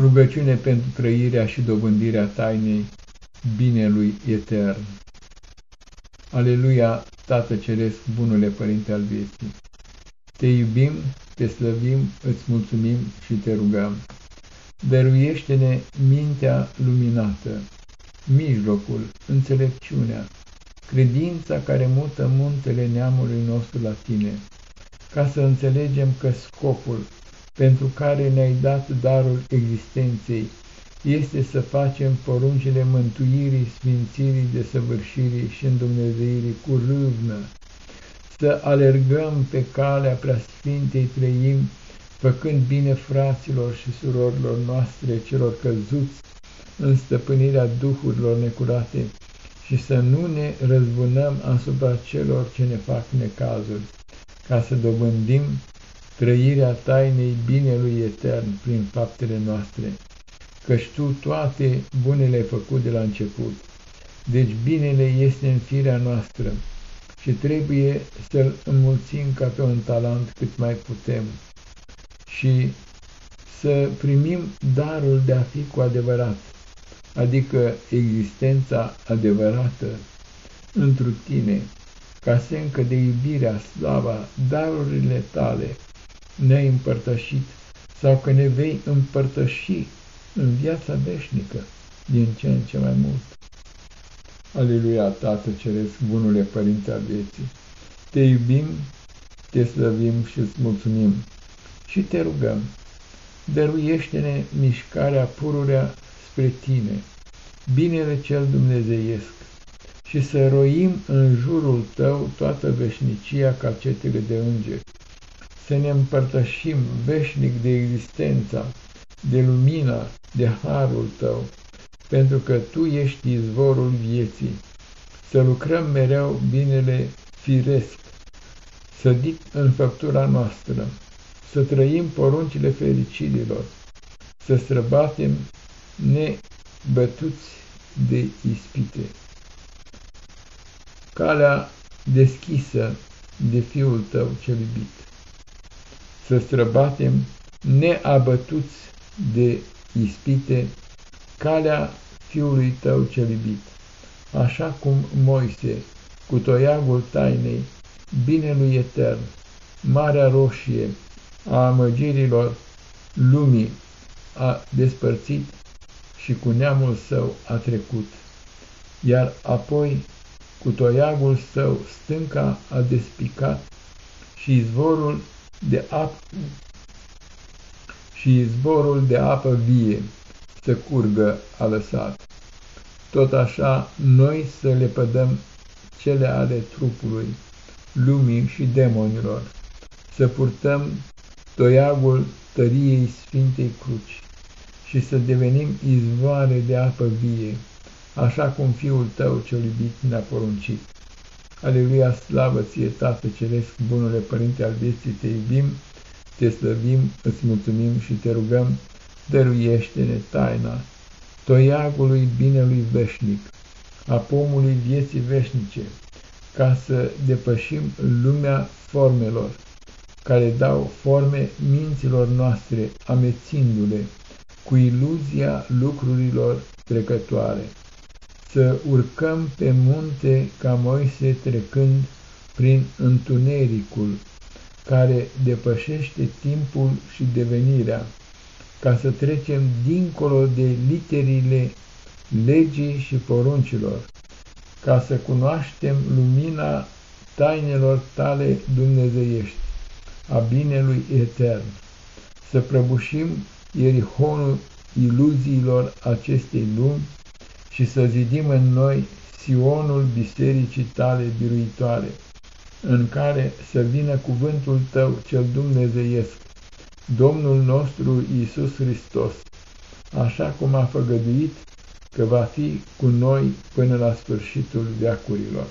Rugăciune pentru trăirea și dobândirea tainei binelui etern. Aleluia, Tată Ceresc, bunule Părinte al vieții! Te iubim, te slăvim, îți mulțumim și te rugăm. Dăruiește-ne mintea luminată, mijlocul, înțelepciunea, credința care mută muntele neamului nostru la tine, ca să înțelegem că scopul pentru care ne-ai dat darul existenței. Este să facem poruncile mântuirii, sfințirii, desăvârșirii și îndumnezeirii cu râvnă, să alergăm pe calea preasfintei trăim, făcând bine fraților și surorilor noastre celor căzuți în stăpânirea duhurilor necurate și să nu ne răzbunăm asupra celor ce ne fac necazuri, ca să dobândim trăirea tainei binelui etern prin faptele noastre, căci Tu toate bunele ai făcut de la început. Deci binele este în firea noastră și trebuie să-l înmulțim ca pe un talent cât mai putem și să primim darul de a fi cu adevărat, adică existența adevărată întru tine, ca semn de iubirea, slava, darurile tale, ne-ai împărtășit sau că ne vei împărtăși în viața veșnică din ce în ce mai mult. Aleluia, Tată Ceresc, bunule Părinte al vieții, te iubim, te slăvim și îți mulțumim și te rugăm, dăruiește-ne mișcarea pururea spre tine, binele cel dumnezeiesc, și să roim în jurul tău toată veșnicia ca cetele de îngeri, să ne împărtășim veșnic de existența, de lumina, de harul tău, pentru că tu ești izvorul vieții, să lucrăm mereu binele firesc, sădit în făptura noastră, să trăim poruncile fericirilor, să străbatem nebătuți de ispite. Calea deschisă de Fiul tău cel iubit să străbatem neabătuți de ispite calea Fiului tău cel iubit, așa cum Moise, cu toiagul tainei, binelui etern, Marea Roșie a amăgirilor lumii a despărțit și cu neamul său a trecut, iar apoi cu toiagul său stânca a despicat și izvorul de apă și izvorul de apă vie să curgă a lăsat. Tot așa noi să le pădăm cele ale trupului, lumii și demonilor, să purtăm toiagul tăriei Sfintei Cruci și să devenim izvoare de apă vie, așa cum Fiul Tău cel iubit ne-a poruncit. Aleluia, slavă ție, Tată Ceresc, bunule Părinte al vieții, te iubim, te slăvim, îți mulțumim și te rugăm, dăruiește-ne taina toiagului binelui veșnic, a pomului vieții veșnice, ca să depășim lumea formelor, care dau forme minților noastre, amețindu-le cu iluzia lucrurilor trecătoare să urcăm pe munte ca Moise trecând prin întunericul care depășește timpul și devenirea, ca să trecem dincolo de literile legii și poruncilor, ca să cunoaștem lumina tainelor tale dumnezeiești, a binelui etern, să prăbușim ierihonul iluziilor acestei lumi, și să zidim în noi Sionul bisericii tale biruitoare, în care să vină cuvântul tău cel dumnezeiesc, Domnul nostru Iisus Hristos, așa cum a făgăduit că va fi cu noi până la sfârșitul veacurilor.